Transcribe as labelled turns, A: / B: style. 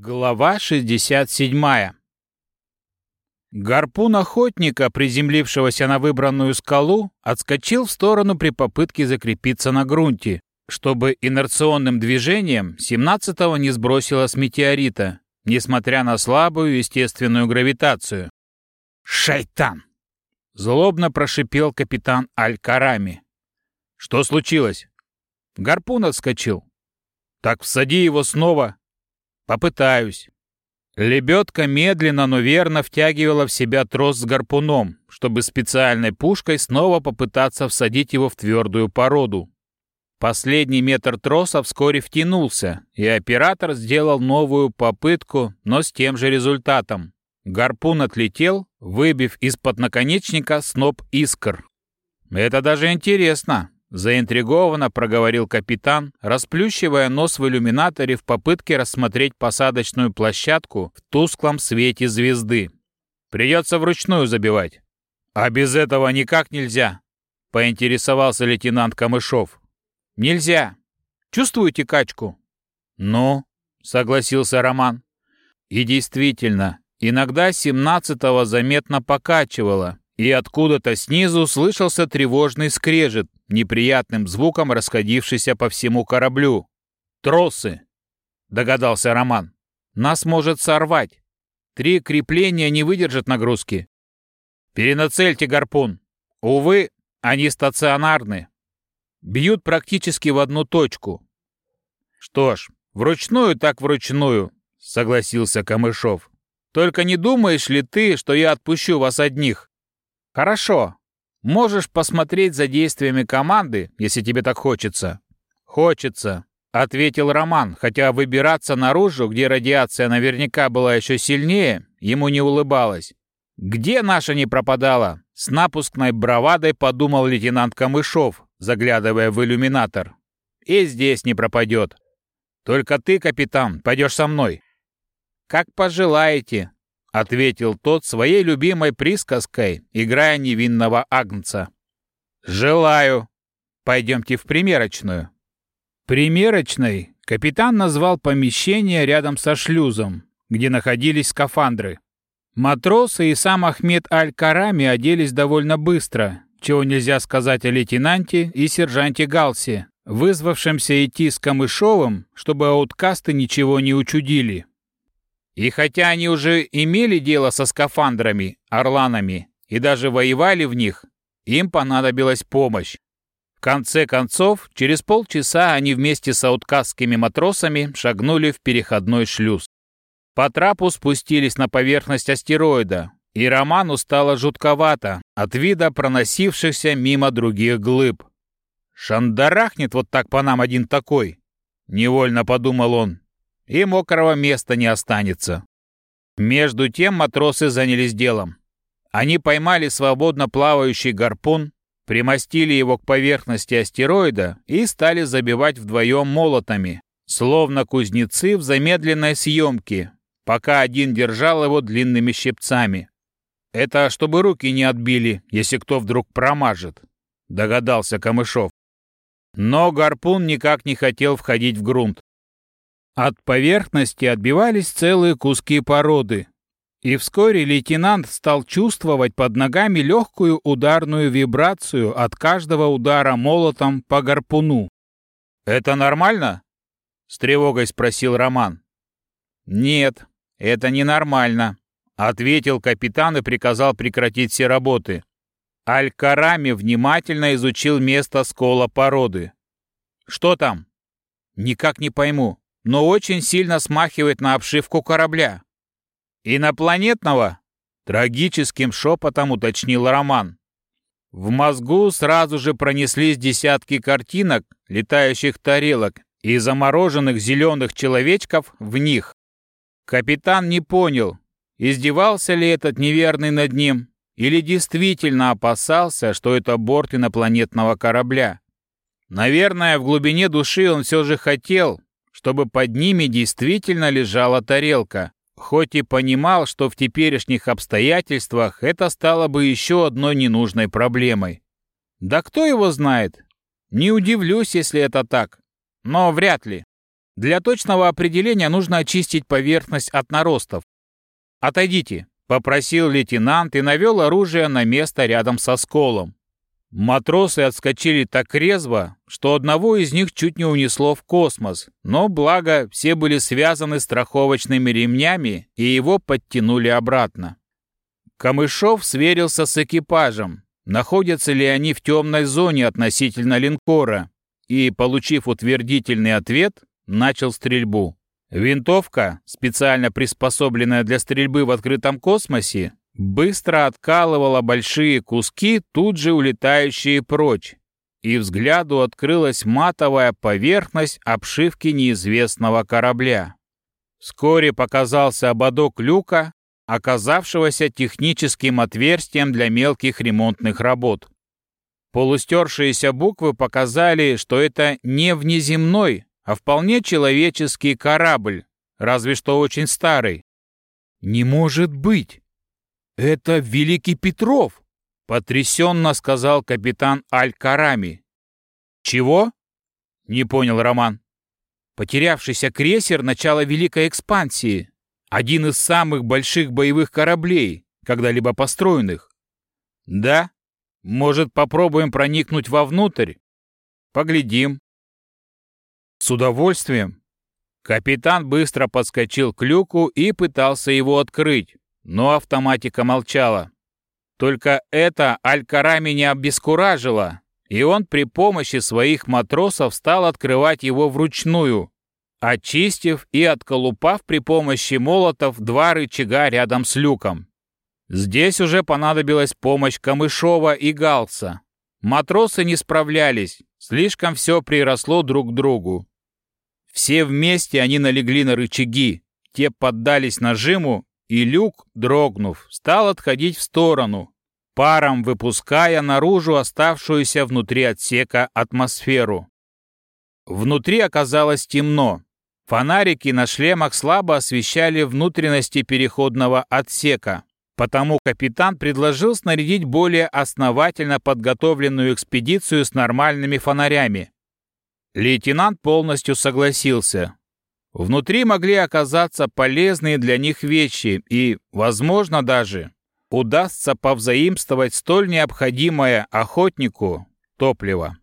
A: Глава 67 Гарпун охотника, приземлившегося на выбранную скалу, отскочил в сторону при попытке закрепиться на грунте, чтобы инерционным движением 17-го не сбросило с метеорита, несмотря на слабую естественную гравитацию. «Шайтан!» — злобно прошипел капитан Аль-Карами. «Что случилось?» Гарпун отскочил. «Так всади его снова». «Попытаюсь». Лебедка медленно, но верно втягивала в себя трос с гарпуном, чтобы специальной пушкой снова попытаться всадить его в твердую породу. Последний метр троса вскоре втянулся, и оператор сделал новую попытку, но с тем же результатом. Гарпун отлетел, выбив из-под наконечника сноп искр. «Это даже интересно», — заинтригованно проговорил капитан, расплющивая нос в иллюминаторе в попытке рассмотреть посадочную площадку в тусклом свете звезды. «Придется вручную забивать». «А без этого никак нельзя», — поинтересовался лейтенант Камышов. «Нельзя. Чувствуете качку?» «Ну», — согласился Роман. И действительно, иногда семнадцатого заметно покачивало, и откуда-то снизу слышался тревожный скрежет, неприятным звуком расходившийся по всему кораблю. «Тросы!» — догадался Роман. «Нас может сорвать. Три крепления не выдержат нагрузки. Перенацельте гарпун. Увы, они стационарны, бьют практически в одну точку. Что ж, вручную так вручную, согласился Камышов. Только не думаешь ли ты, что я отпущу вас одних? Хорошо. Можешь посмотреть за действиями команды, если тебе так хочется. Хочется, ответил Роман, хотя выбираться наружу, где радиация наверняка была еще сильнее, ему не улыбалось. Где наша не пропадала? С напускной бравадой подумал лейтенант Камышов, заглядывая в иллюминатор. «И здесь не пропадет. Только ты, капитан, пойдешь со мной». «Как пожелаете», — ответил тот своей любимой присказкой, играя невинного агнца. «Желаю. Пойдемте в примерочную». Примерочной капитан назвал помещение рядом со шлюзом, где находились скафандры. Матросы и сам Ахмед Аль-Карами оделись довольно быстро, чего нельзя сказать о лейтенанте и сержанте Галсе, вызвавшемся идти с Камышовым, чтобы ауткасты ничего не учудили. И хотя они уже имели дело со скафандрами, орланами и даже воевали в них, им понадобилась помощь. В конце концов, через полчаса они вместе с ауткастскими матросами шагнули в переходной шлюз. По трапу спустились на поверхность астероида, и Роману стало жутковато от вида проносившихся мимо других глыб. «Шандарахнет вот так по нам один такой!» — невольно подумал он. «И мокрого места не останется». Между тем матросы занялись делом. Они поймали свободно плавающий гарпун, примостили его к поверхности астероида и стали забивать вдвоем молотами, словно кузнецы в замедленной съемке, пока один держал его длинными щипцами. Это чтобы руки не отбили, если кто вдруг промажет, догадался Камышов. Но гарпун никак не хотел входить в грунт. От поверхности отбивались целые куски породы, и вскоре лейтенант стал чувствовать под ногами легкую ударную вибрацию от каждого удара молотом по гарпуну. «Это нормально?» — с тревогой спросил Роман. «Нет, это ненормально», Ответил капитан и приказал прекратить все работы. Аль-Карами внимательно изучил место скола породы. «Что там?» «Никак не пойму, но очень сильно смахивает на обшивку корабля». «Инопланетного?» Трагическим шепотом уточнил Роман. В мозгу сразу же пронеслись десятки картинок, летающих тарелок и замороженных зеленых человечков в них. Капитан не понял, Издевался ли этот неверный над ним, или действительно опасался, что это борт инопланетного корабля? Наверное, в глубине души он все же хотел, чтобы под ними действительно лежала тарелка, хоть и понимал, что в теперешних обстоятельствах это стало бы еще одной ненужной проблемой. Да кто его знает? Не удивлюсь, если это так, но вряд ли. Для точного определения нужно очистить поверхность от наростов. Отойдите, попросил лейтенант и навел оружие на место рядом со сколом. Матросы отскочили так резво, что одного из них чуть не унесло в космос, но благо все были связаны страховочными ремнями и его подтянули обратно. Камышов сверился с экипажем, находятся ли они в темной зоне относительно линкора, и, получив утвердительный ответ, начал стрельбу. Винтовка, специально приспособленная для стрельбы в открытом космосе, быстро откалывала большие куски, тут же улетающие прочь, и взгляду открылась матовая поверхность обшивки неизвестного корабля. Вскоре показался ободок люка, оказавшегося техническим отверстием для мелких ремонтных работ. Полустершиеся буквы показали, что это не внеземной, а вполне человеческий корабль, разве что очень старый. «Не может быть! Это Великий Петров!» — потрясенно сказал капитан Аль-Карами. «Чего?» — не понял Роман. «Потерявшийся крейсер начала Великой экспансии. Один из самых больших боевых кораблей, когда-либо построенных. Да? Может, попробуем проникнуть вовнутрь? Поглядим. С удовольствием. Капитан быстро подскочил к люку и пытался его открыть, но автоматика молчала. Только это Алькарами не обескуражило, и он при помощи своих матросов стал открывать его вручную, очистив и отколупав при помощи молотов два рычага рядом с люком. Здесь уже понадобилась помощь Камышова и Галса. Матросы не справлялись, слишком все приросло друг к другу. Все вместе они налегли на рычаги, те поддались нажиму, и люк, дрогнув, стал отходить в сторону, паром выпуская наружу оставшуюся внутри отсека атмосферу. Внутри оказалось темно, Фонарики на шлемах слабо освещали внутренности переходного отсека, потому капитан предложил снарядить более основательно подготовленную экспедицию с нормальными фонарями. Лейтенант полностью согласился. Внутри могли оказаться полезные для них вещи и, возможно, даже удастся повзаимствовать столь необходимое охотнику топливо.